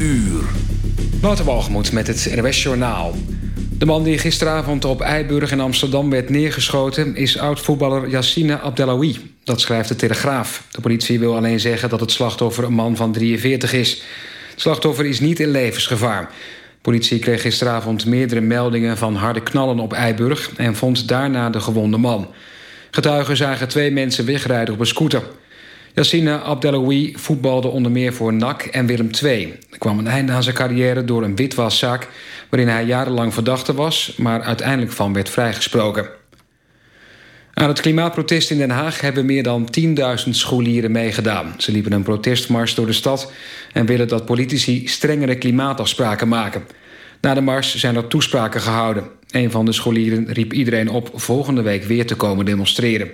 uur. Wouter met het RWS Journaal. De man die gisteravond op Eiburg in Amsterdam werd neergeschoten... is oud-voetballer Yassine Abdelawi. Dat schrijft de Telegraaf. De politie wil alleen zeggen dat het slachtoffer een man van 43 is. Het slachtoffer is niet in levensgevaar. De politie kreeg gisteravond meerdere meldingen van harde knallen op Eiburg... en vond daarna de gewonde man. Getuigen zagen twee mensen wegrijden op een scooter... Yassine Abdeloui voetbalde onder meer voor NAC en Willem II. Er kwam een einde aan zijn carrière door een witwaszaak... waarin hij jarenlang verdachte was... maar uiteindelijk van werd vrijgesproken. Aan het klimaatprotest in Den Haag hebben meer dan 10.000 scholieren meegedaan. Ze liepen een protestmars door de stad... en willen dat politici strengere klimaatafspraken maken. Na de mars zijn er toespraken gehouden. Een van de scholieren riep iedereen op volgende week weer te komen demonstreren.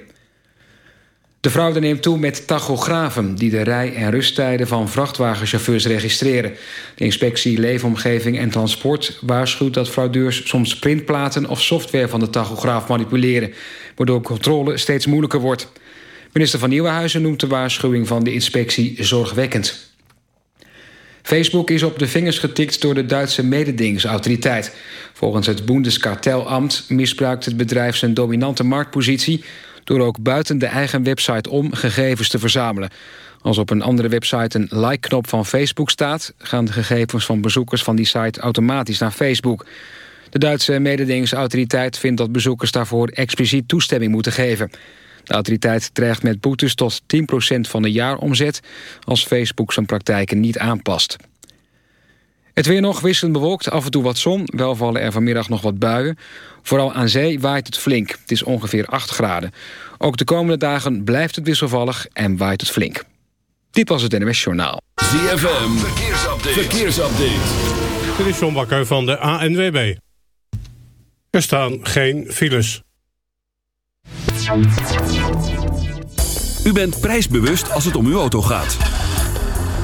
De fraude neemt toe met tachografen... die de rij- en rusttijden van vrachtwagenchauffeurs registreren. De inspectie Leefomgeving en Transport waarschuwt dat fraudeurs... soms printplaten of software van de tachograaf manipuleren... waardoor controle steeds moeilijker wordt. Minister van Nieuwenhuizen noemt de waarschuwing van de inspectie zorgwekkend. Facebook is op de vingers getikt door de Duitse mededingingsautoriteit. Volgens het Bundeskartelamt misbruikt het bedrijf zijn dominante marktpositie door ook buiten de eigen website om gegevens te verzamelen. Als op een andere website een like-knop van Facebook staat... gaan de gegevens van bezoekers van die site automatisch naar Facebook. De Duitse mededingingsautoriteit vindt dat bezoekers daarvoor expliciet toestemming moeten geven. De autoriteit dreigt met boetes tot 10% van de jaaromzet... als Facebook zijn praktijken niet aanpast. Het weer nog wisselend bewolkt, af en toe wat zon. Wel vallen er vanmiddag nog wat buien. Vooral aan zee waait het flink. Het is ongeveer 8 graden. Ook de komende dagen blijft het wisselvallig en waait het flink. Dit was het NMS Journaal. ZFM, verkeersupdate. verkeersupdate. Dit is John Bakker van de ANWB. Er staan geen files. U bent prijsbewust als het om uw auto gaat.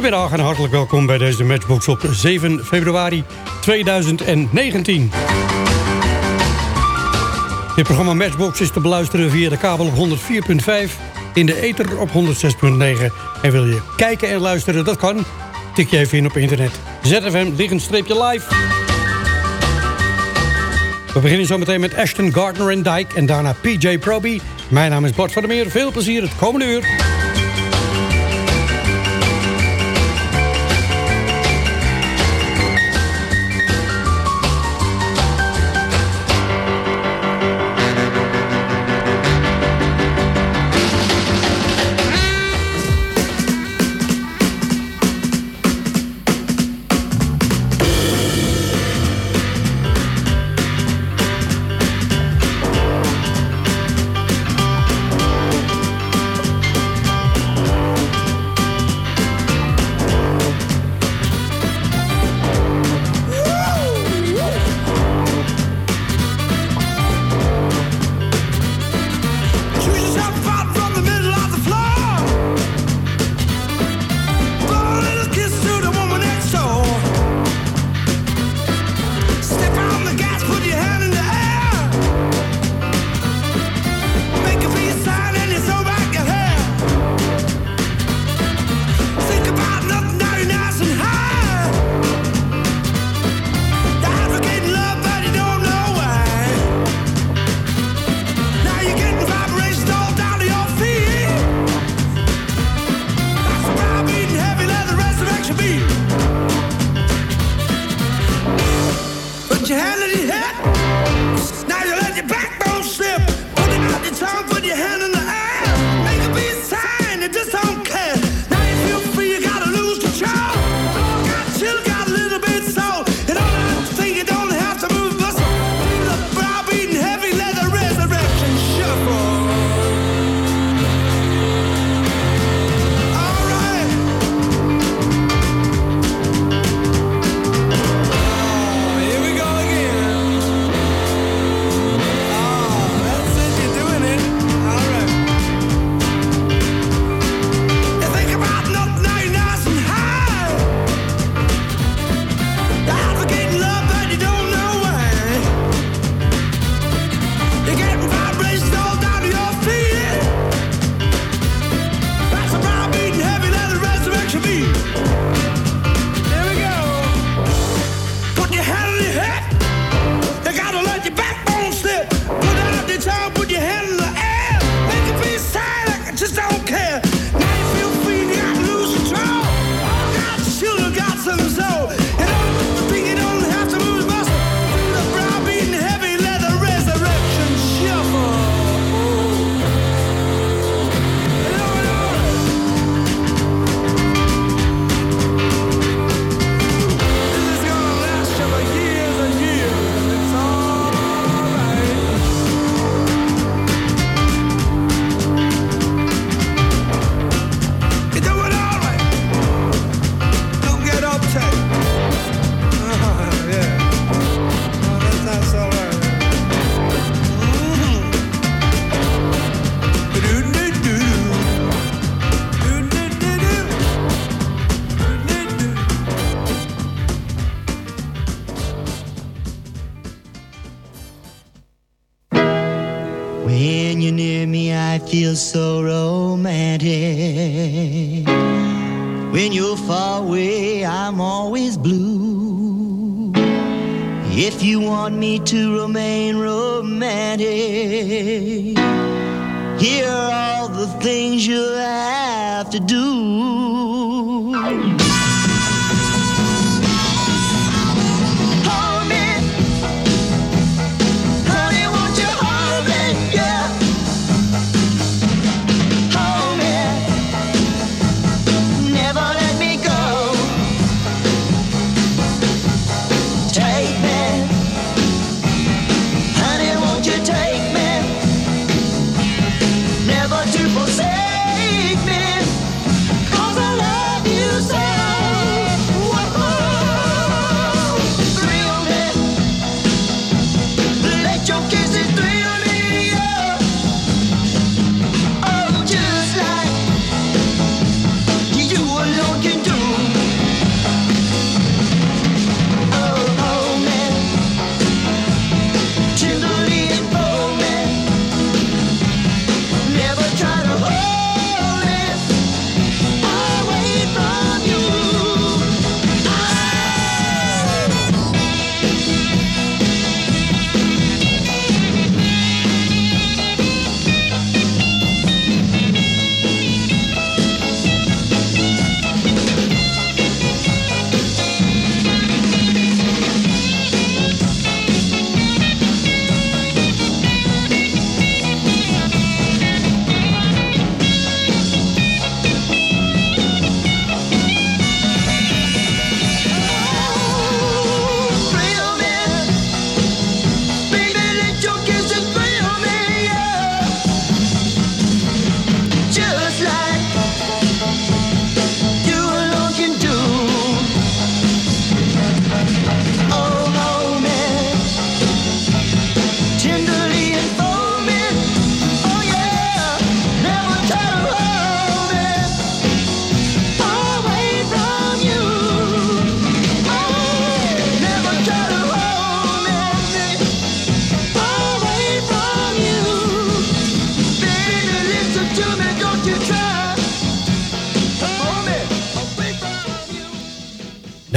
Goedemiddag en hartelijk welkom bij deze Matchbox op 7 februari 2019. Dit programma Matchbox is te beluisteren via de kabel op 104.5, in de ether op 106.9. En wil je kijken en luisteren, dat kan. Tik je even in op internet. ZFM, liggend streepje live. We beginnen zo meteen met Ashton Gardner en Dyke en daarna PJ Proby. Mijn naam is Bart van der Meer. Veel plezier het komende uur.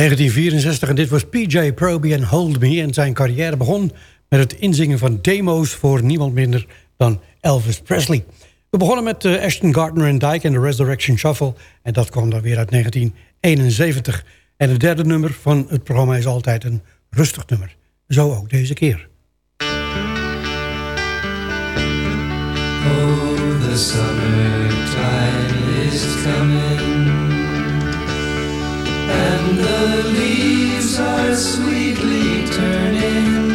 1964 en dit was PJ Proby en Hold Me. En zijn carrière begon met het inzingen van demo's voor niemand minder dan Elvis Presley. We begonnen met eh, Ashton Gardner en Dyke en de Resurrection Shuffle. En dat kwam dan weer uit 1971. En het derde nummer van het programma is altijd een rustig nummer. Zo ook deze keer. Oh, the summertime is coming. and the leaves are sweetly turning,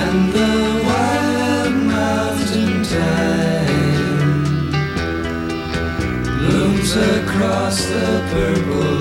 and the wild mountain thyme blooms across the purple.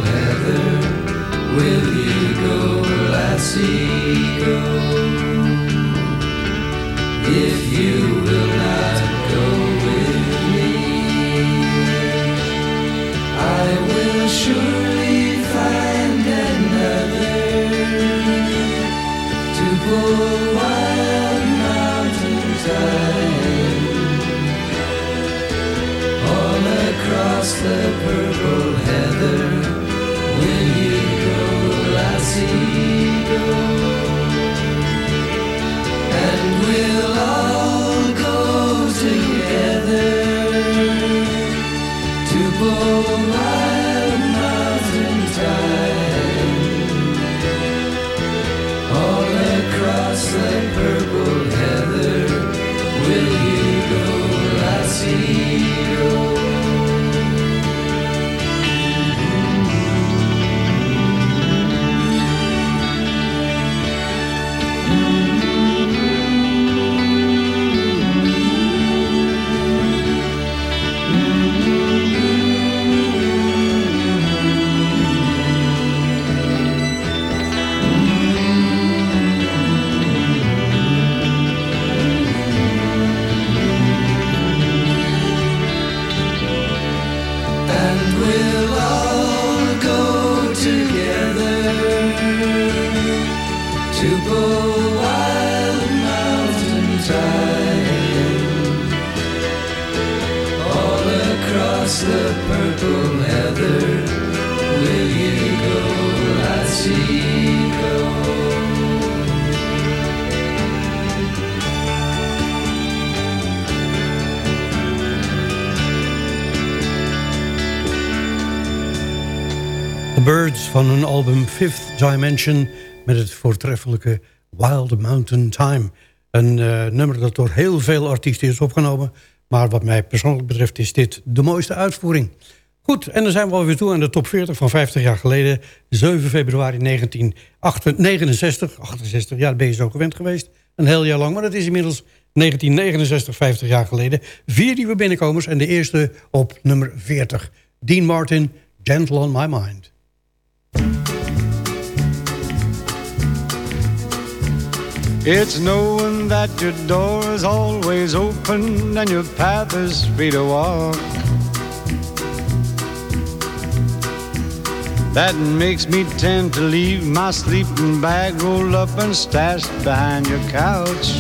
Fifth Dimension... met het voortreffelijke Wild Mountain Time. Een eh, nummer dat door heel veel artiesten is opgenomen... maar wat mij persoonlijk betreft is dit de mooiste uitvoering. Goed, en dan zijn we alweer toe aan de top 40 van 50 jaar geleden. 7 februari 1969. 68, ja, dat ben je zo gewend geweest. Een heel jaar lang, maar dat is inmiddels 1969, 50 jaar geleden. Vier nieuwe binnenkomers en de eerste op nummer 40. Dean Martin, Gentle on My Mind. It's knowing that your door is always open and your path is free to walk. That makes me tend to leave my sleeping bag rolled up and stashed behind your couch.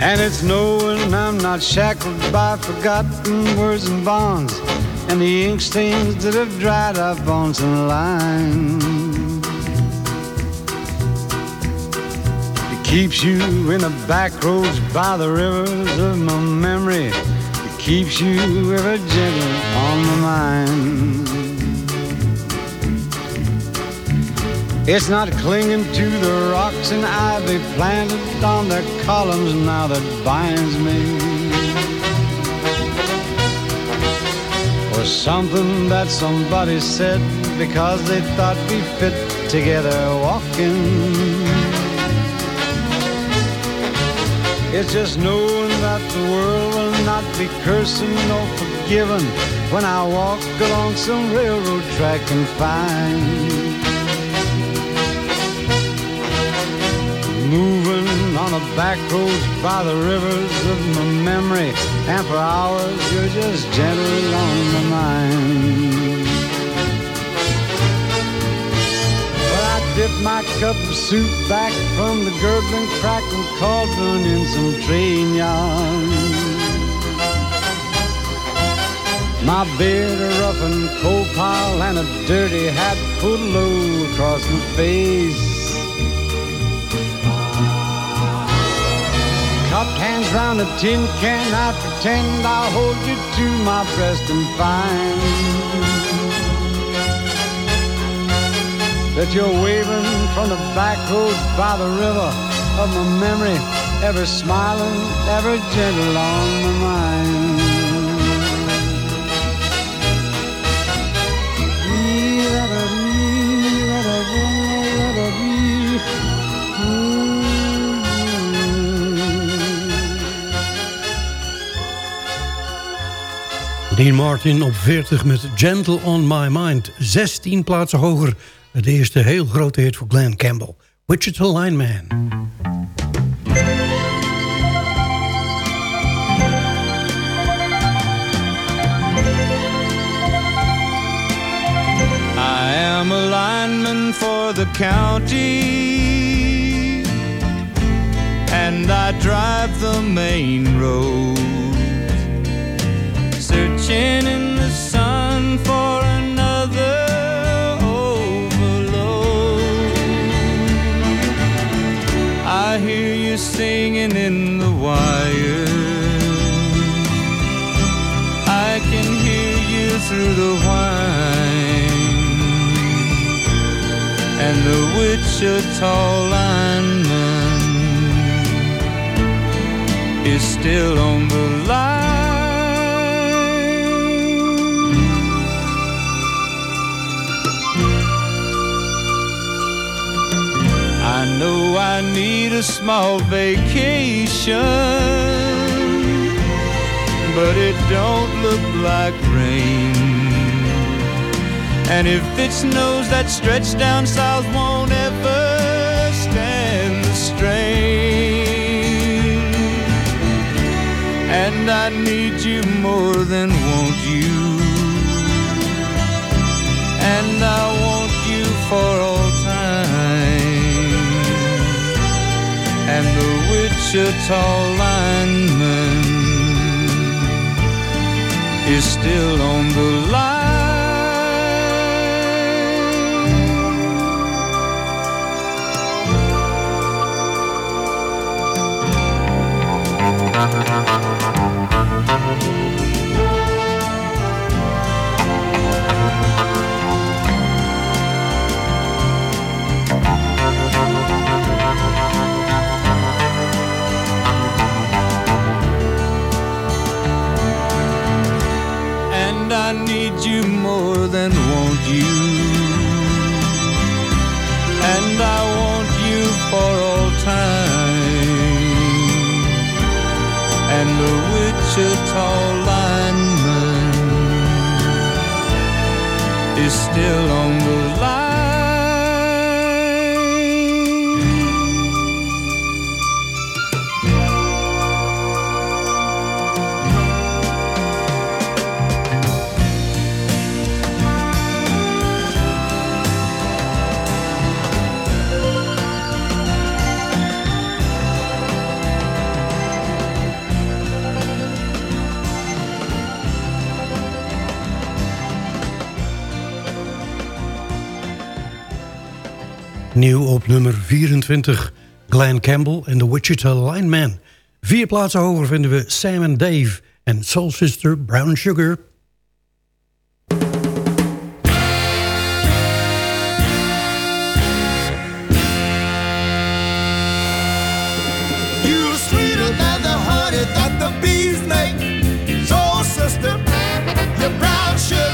And it's knowing I'm not shackled by forgotten words and bonds and the ink stains that have dried up on some lines. Keeps you in the back roads by the rivers of my memory. It keeps you ever gentle on my mind. It's not clinging to the rocks and ivy planted on their columns now that binds me. Or something that somebody said because they thought we fit together walking. It's just knowing that the world will not be cursing or forgiven when I walk along some railroad track and find moving on the back roads by the rivers of my memory, and for hours you're just gentle on my mind. My cup of soup back from the gurgling, crackling cauldron in some train yarn. My beard a roughened coal pile and a dirty hat pulled low across my face. Cupped hands round a tin can, I pretend I'll hold you to my breast and find that you're waving from the back roads by the river of my memory, ever smiling, ever gentle on my mind. Dean Martin op 40 met Gentle on My Mind. 16 plaatsen hoger. De eerste heel grote hit voor Glenn Campbell. Wichita Lineman. I am a lineman for the county, and I drive the main road, searching in the sun for singing in the wire. I can hear you through the whine and the Wichita lineman is still on the line. I need a small vacation, but it don't look like rain. And if it snows, that stretch down south won't ever stand the strain. And I need you more than want you. And I want you for and the Wichita lineman is still on the line. 24 Glenn Campbell en de Wichita Lineman. Vier plaatsen hoger vinden we Sam and Dave en Soul Sister Brown Sugar. brown sugar.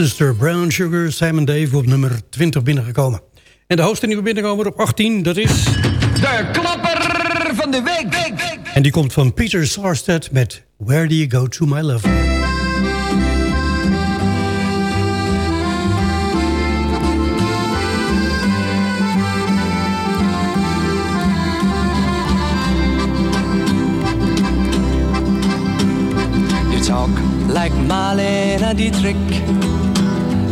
Sister Brown Sugar, Simon Dave op nummer 20 binnengekomen. En de hoogste nieuwe binnenkomer op 18, dat is... De knapper van de week, week, week. En die komt van Peter Sarstedt met Where Do You Go To My Love. like Marlena Dietrich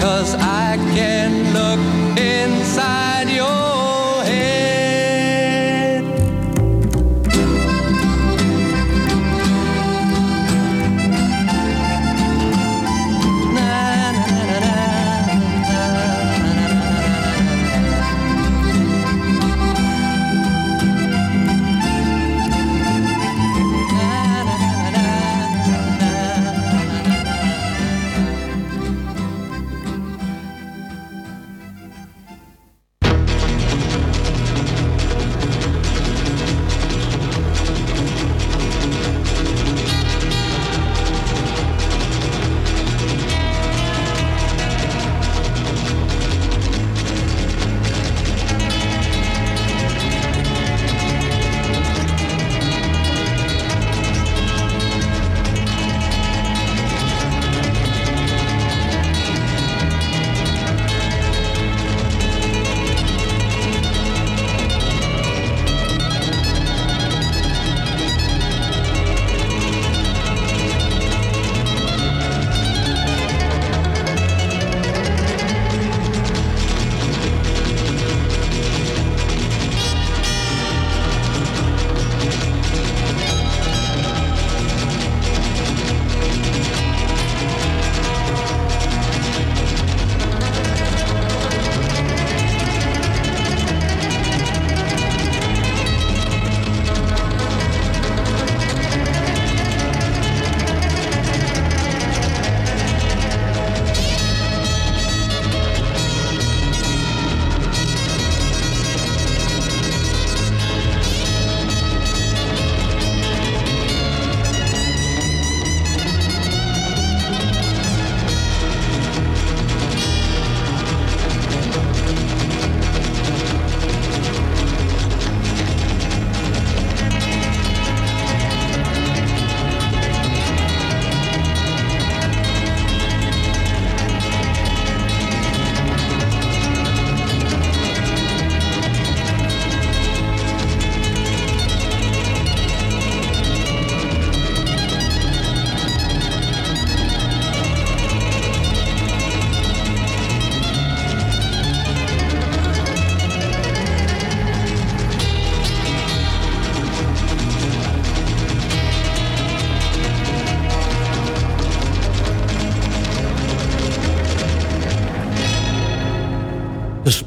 Cause I can look inside your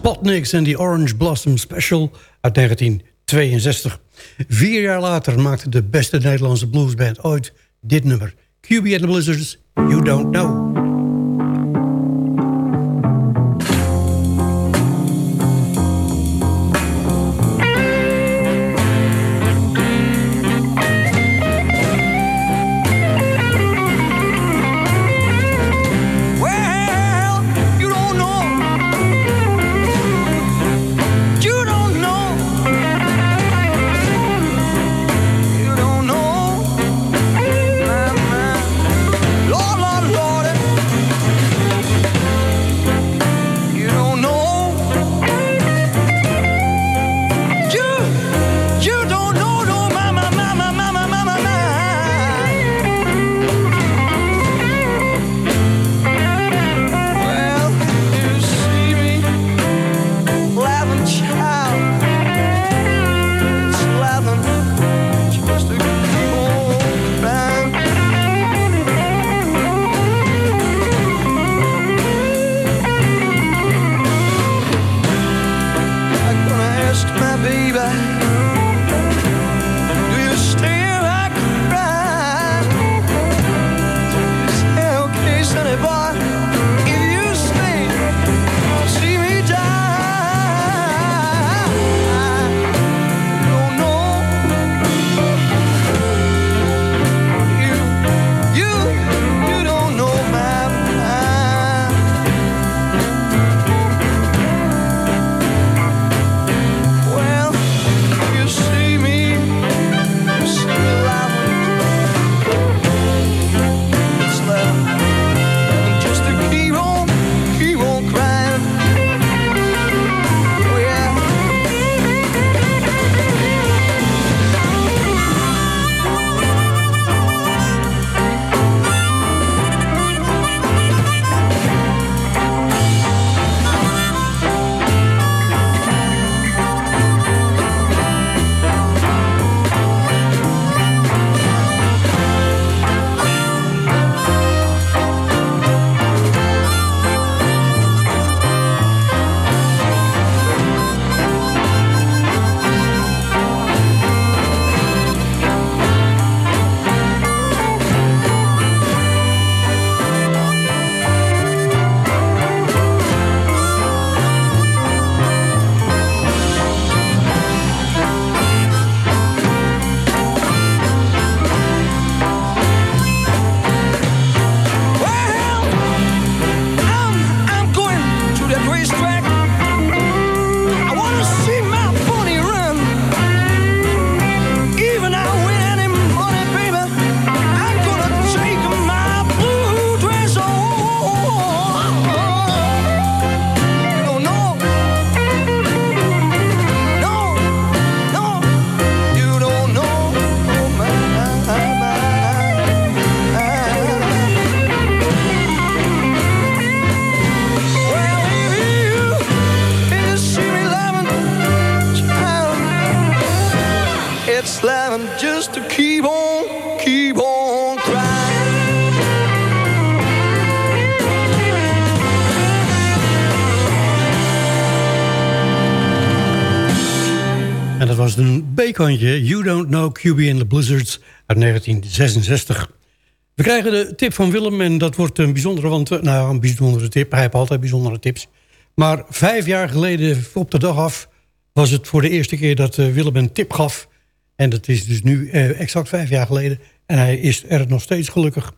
Spotniks en die Orange Blossom Special uit 1962. Vier jaar later maakte de beste Nederlandse bluesband ooit dit nummer. QB and the Blizzards, You Don't Know. You Don't Know QB and the Blizzards uit 1966. We krijgen de tip van Willem en dat wordt een bijzondere, want, eh, nou, een bijzondere tip. Hij heeft altijd bijzondere tips. Maar vijf jaar geleden, op de dag af, was het voor de eerste keer dat eh, Willem een tip gaf. En dat is dus nu eh, exact vijf jaar geleden. En hij is er nog steeds gelukkig.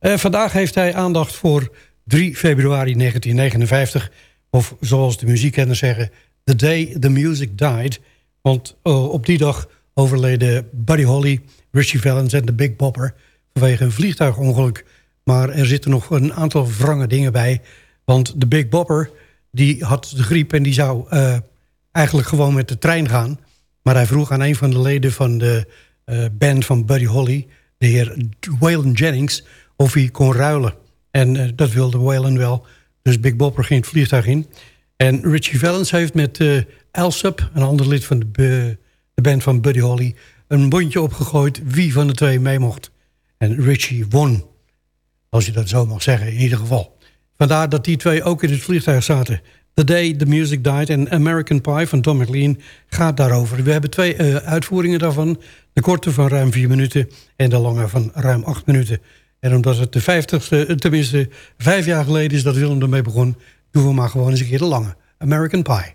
Vandaag heeft hij aandacht voor 3 februari 1959. Of zoals de muziekkenners zeggen, The Day the Music Died. Want eh, op die dag overleden Buddy Holly, Richie Valens en de Big Bopper... vanwege een vliegtuigongeluk. Maar er zitten nog een aantal wrange dingen bij. Want de Big Bopper die had de griep en die zou eh, eigenlijk gewoon met de trein gaan. Maar hij vroeg aan een van de leden van de eh, band van Buddy Holly... de heer Waylon Jennings, of hij kon ruilen. En dat wilde Waylon wel. Dus Big Bopper ging het vliegtuig in. En Richie Valens heeft met Alsop, een ander lid van de, de band van Buddy Holly... een bondje opgegooid wie van de twee mee mocht. En Richie won. Als je dat zo mag zeggen, in ieder geval. Vandaar dat die twee ook in het vliegtuig zaten. The Day the Music Died en American Pie van Tom McLean gaat daarover. We hebben twee uh, uitvoeringen daarvan. De korte van ruim vier minuten en de lange van ruim acht minuten. En omdat het de vijftigste, tenminste vijf jaar geleden is dat Willem ermee begon... doen we maar gewoon eens een keer de lange. American Pie.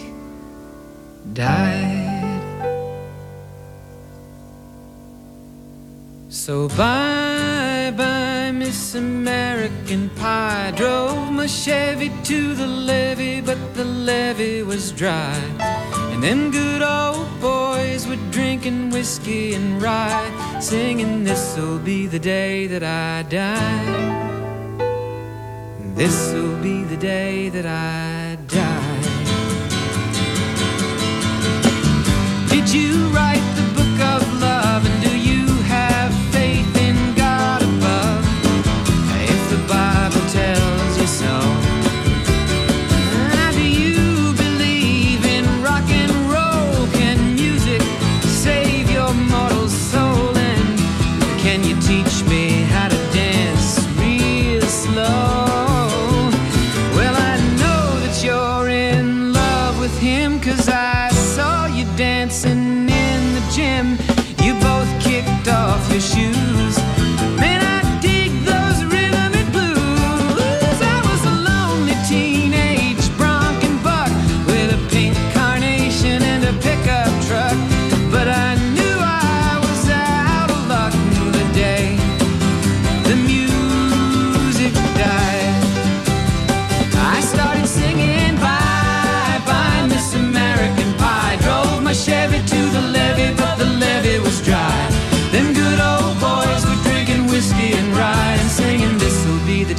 died. So bye bye, Miss American Pie. Drove my Chevy to the levee, but the levee was dry. And them good old boys were drinking whiskey and rye, singing, This'll be the day that I die. This'll be the day that I Did you write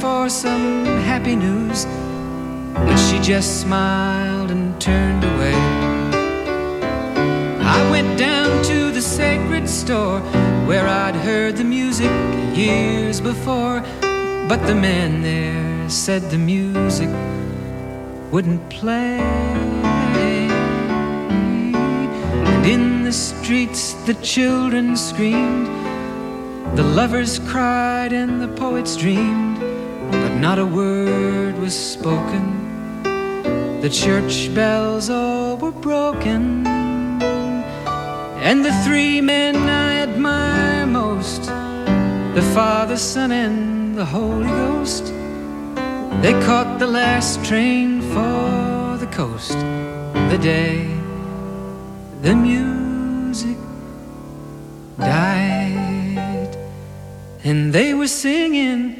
For some happy news, but she just smiled and turned away. I went down to the sacred store where I'd heard the music years before, but the man there said the music wouldn't play. And in the streets, the children screamed, the lovers cried, and the poets dreamed, not a word was spoken. The church bells all were broken. And the three men I admire most the Father, Son, and the Holy Ghost they caught the last train for the coast the day the music died. And they were singing,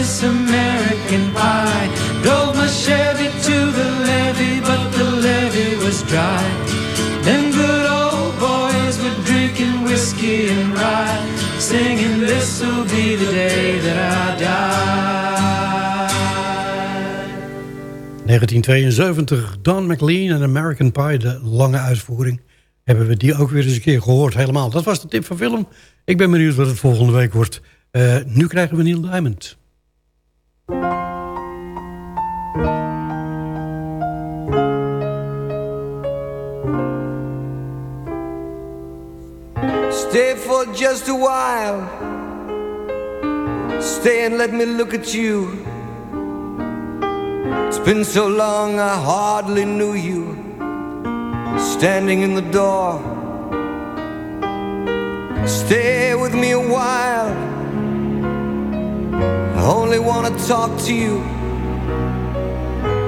Miss American Pie. Drove my Chevy to the levee, but the levee was dry. Them good old boys were drinking whiskey and rye, singing, This'll be the day that I die. 1972, Don McLean en American Pie, de lange uitvoering. Hebben we die ook weer eens een keer gehoord, helemaal. Dat was de tip van film. Ik ben benieuwd wat het volgende week wordt. Eh, nu krijgen we Neil Diamond. Stay for just a while. Stay and let me look at you. It's been so long I hardly knew you. Standing in the door. Stay with me a while. I only want to talk to you.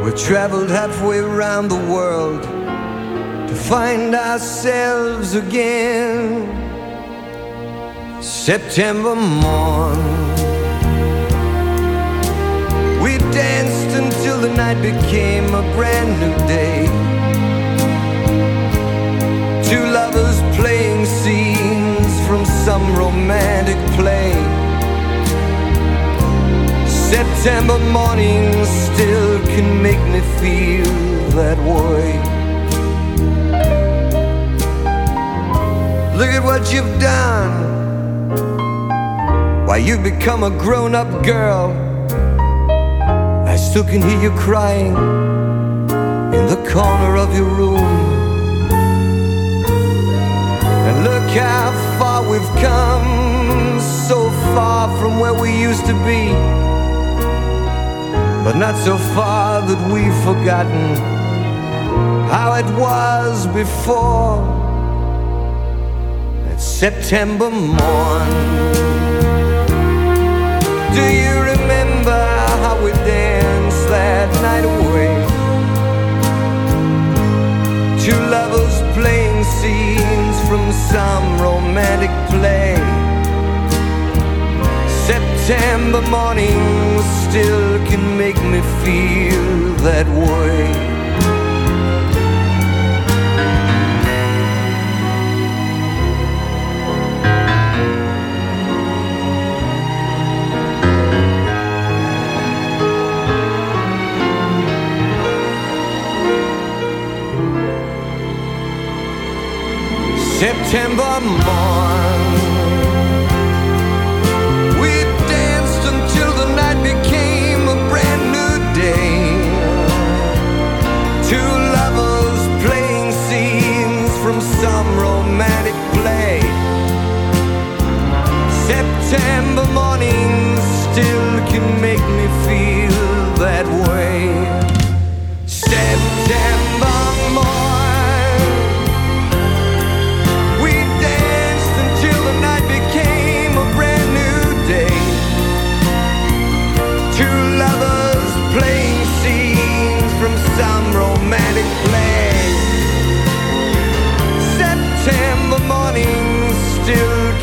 We've traveled halfway around the world to find ourselves again. September morn. We danced until the night became a brand new day. Two lovers playing scenes from some romantic play. September mornings still can make me feel that way. Look at what you've done. Why, you've become a grown up girl. I still can hear you crying in the corner of your room. And look how far we've come, so far from where we used to be. But not so far that we've forgotten how it was before. That September morn. Do you remember how we danced that night away? Two lovers playing scenes from some romantic play. September mornings still can make me feel that way. September morn.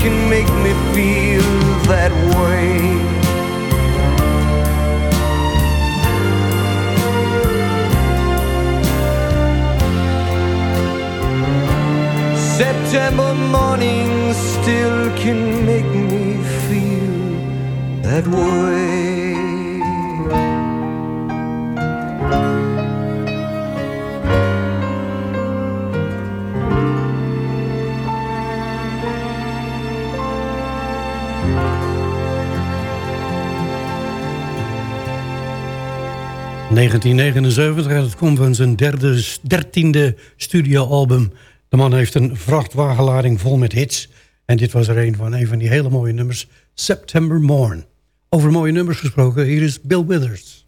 can make me feel that way. September morning still can make me feel that way. 1979 het komt van zijn derde, dertiende studioalbum. De man heeft een vrachtwagenlading vol met hits. En dit was er een van, een van die hele mooie nummers. September Morn. Over mooie nummers gesproken, hier is Bill Withers.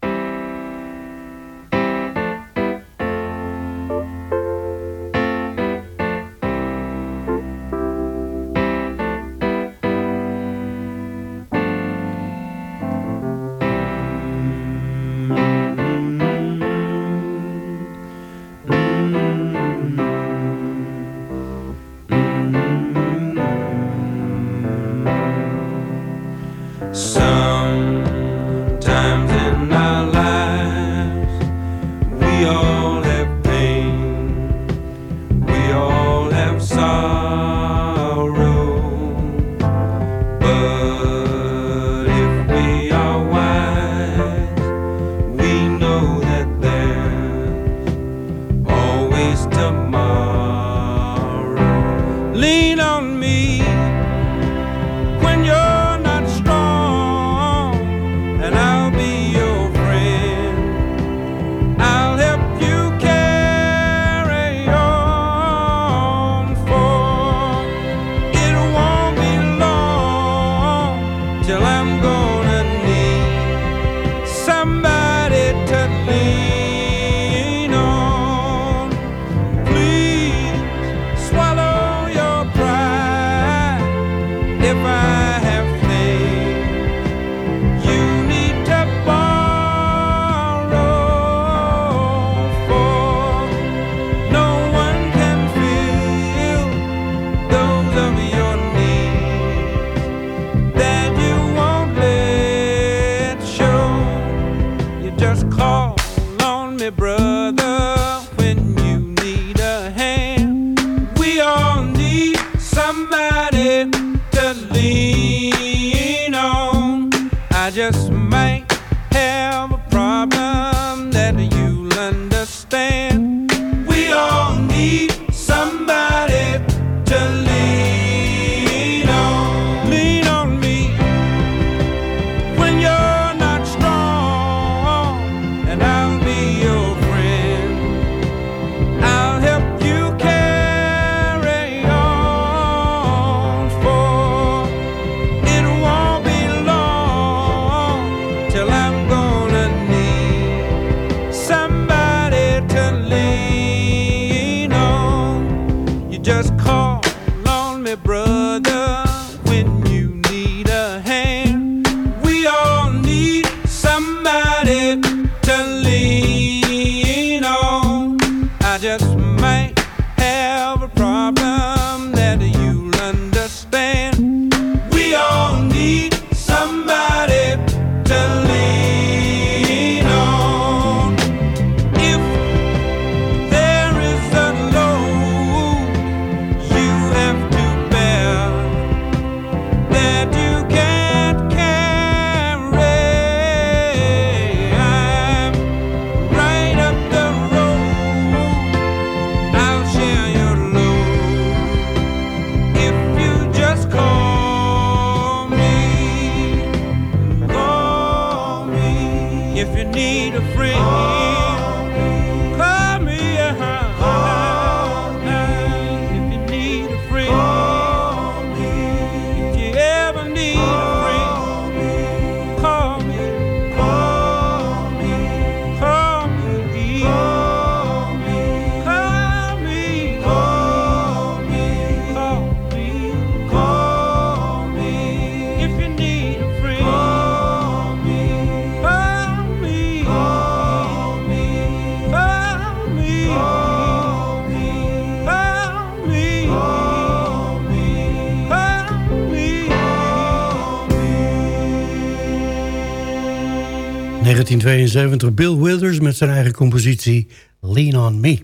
1971 Bill Withers met zijn eigen compositie Lean On Me.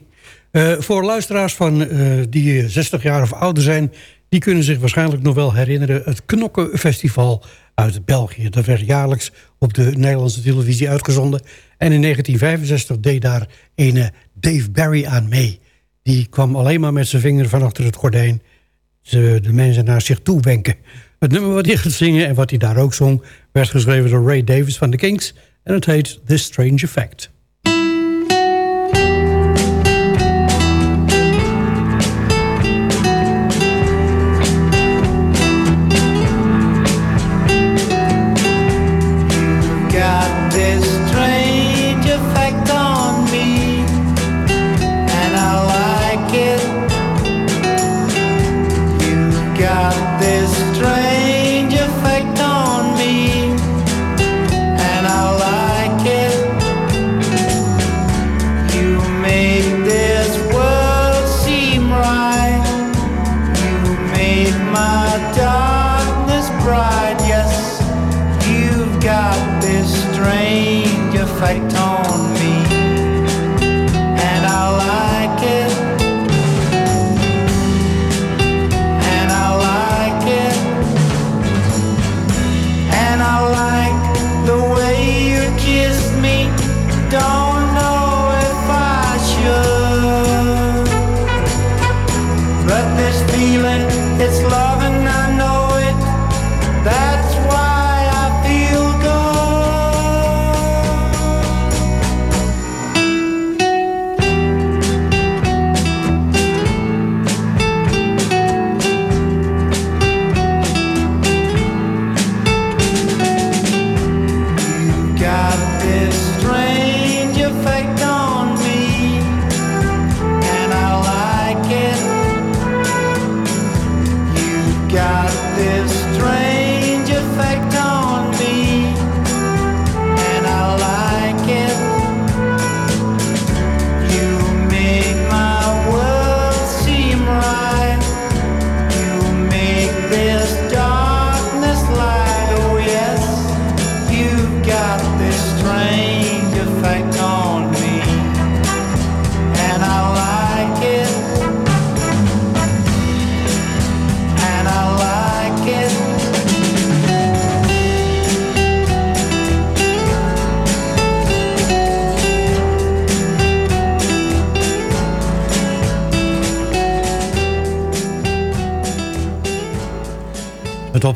Eh, voor luisteraars van, eh, die eh, 60 jaar of ouder zijn... die kunnen zich waarschijnlijk nog wel herinneren... het Knokkenfestival uit België. Dat werd jaarlijks op de Nederlandse televisie uitgezonden. En in 1965 deed daar ene Dave Barry aan mee. Die kwam alleen maar met zijn vinger van achter het gordijn... De mensen naar zich toe wenken. Het nummer wat hij ging zingen en wat hij daar ook zong... werd geschreven door Ray Davis van de Kings... en het heet This Strange Effect.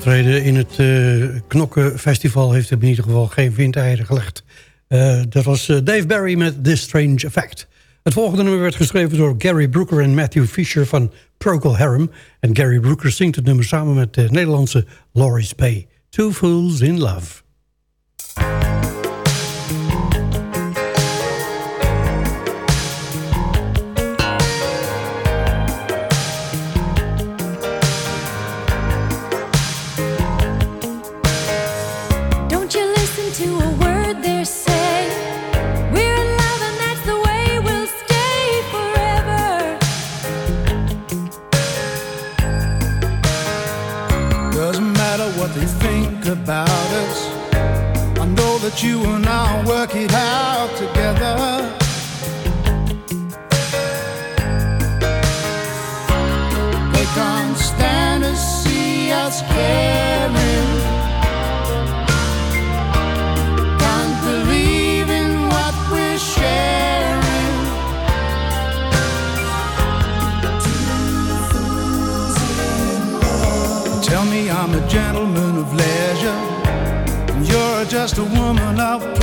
In het eh Knokkenfestival heeft hem in ieder geval geen windeieren gelegd. Eh, dat was eh, Dave Barry met This Strange Effect. Het volgende nummer werd geschreven door Gary Brooker en Matthew Fisher van Procol Harum. En Gary Brooker zingt het nummer samen met de Nederlandse Laurie Spey. Two Fools in Love. You and I work it out together. Just a woman of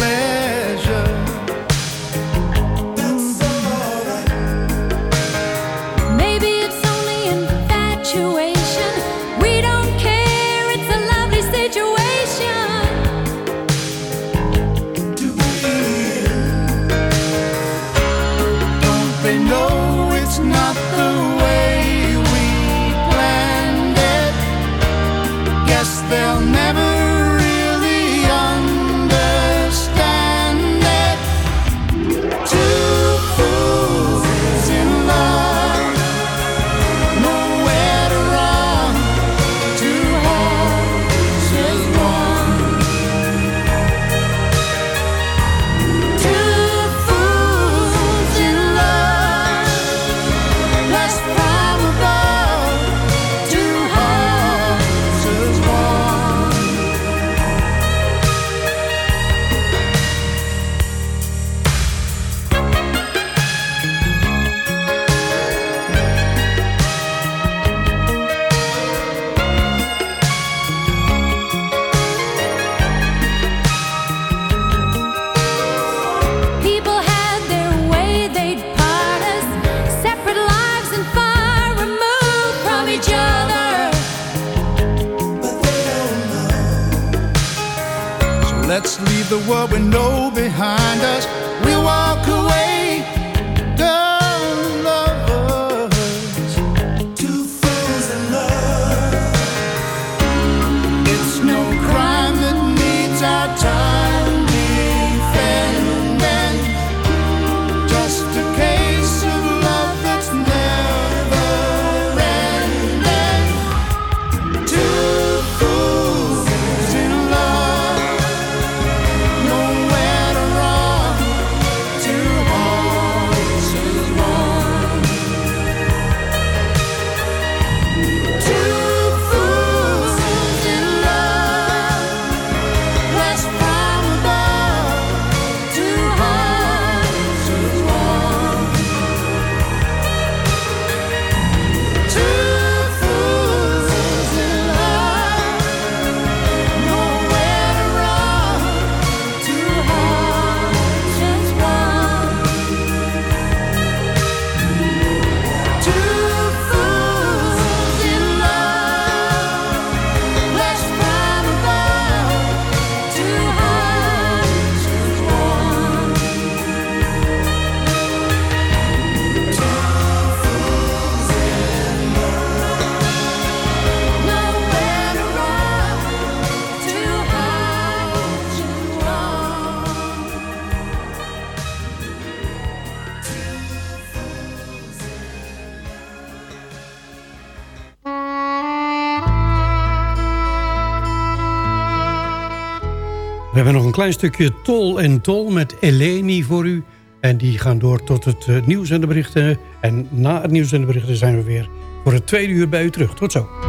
een klein stukje Tol en Tol met Eleni voor u. En die gaan door tot het eh, nieuws en de berichten. En na het nieuws en de berichten zijn we weer voor het tweede uur bij u terug. Tot zo.